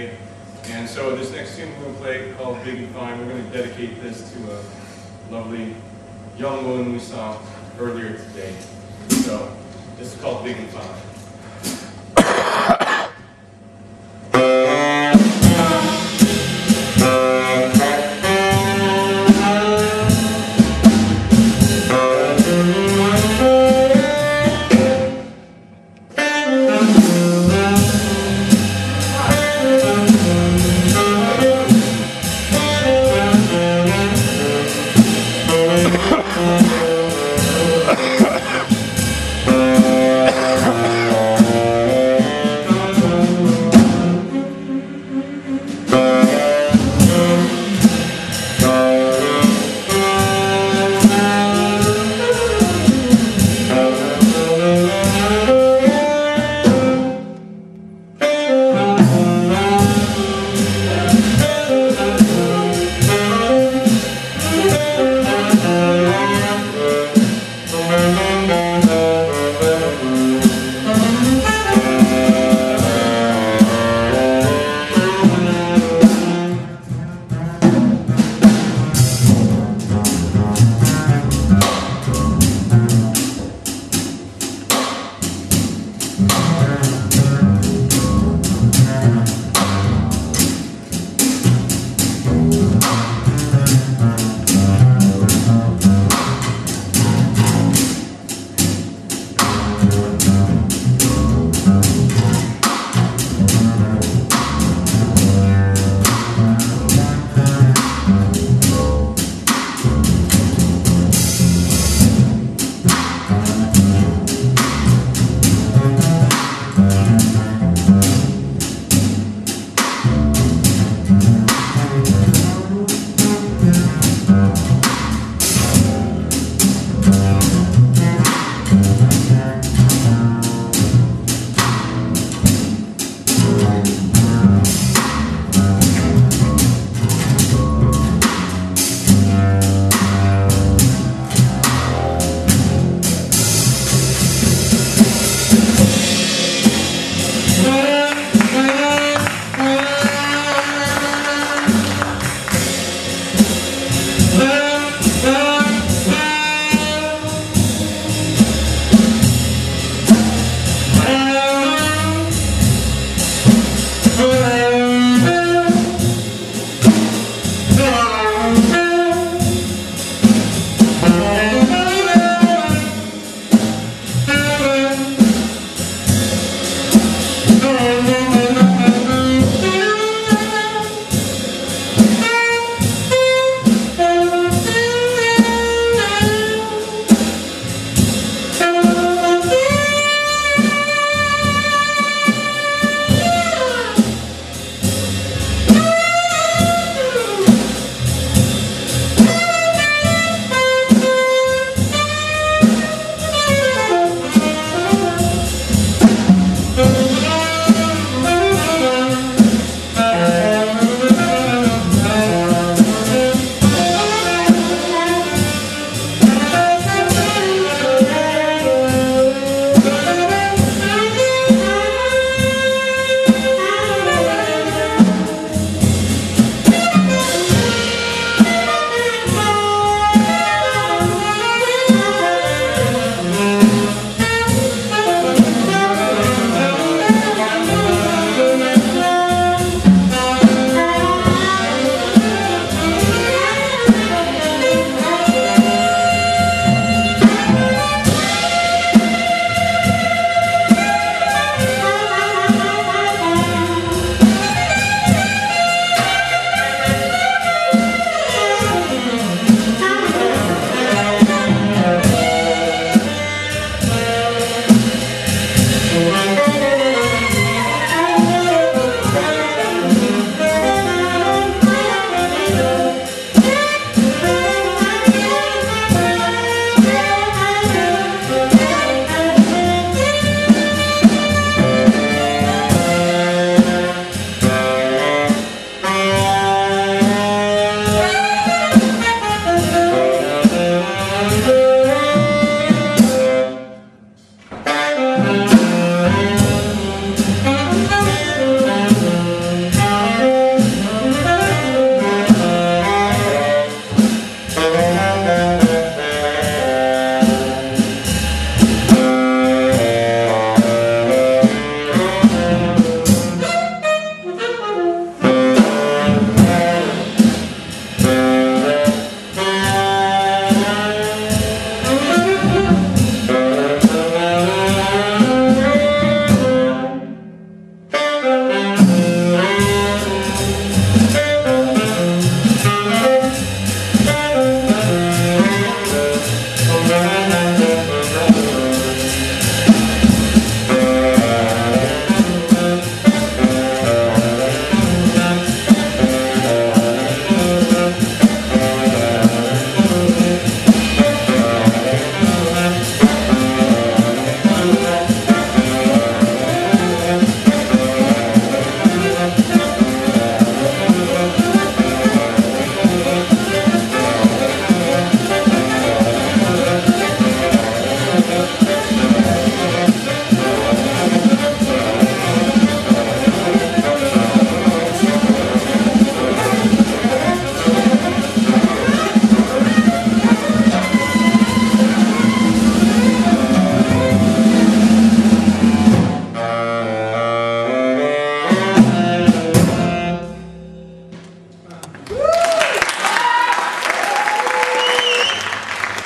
today. And so this next tune we're going to play called Big and Fine, we're going to dedicate this to a lovely young woman we saw earlier today. So this is called Big and Fine. Yeah.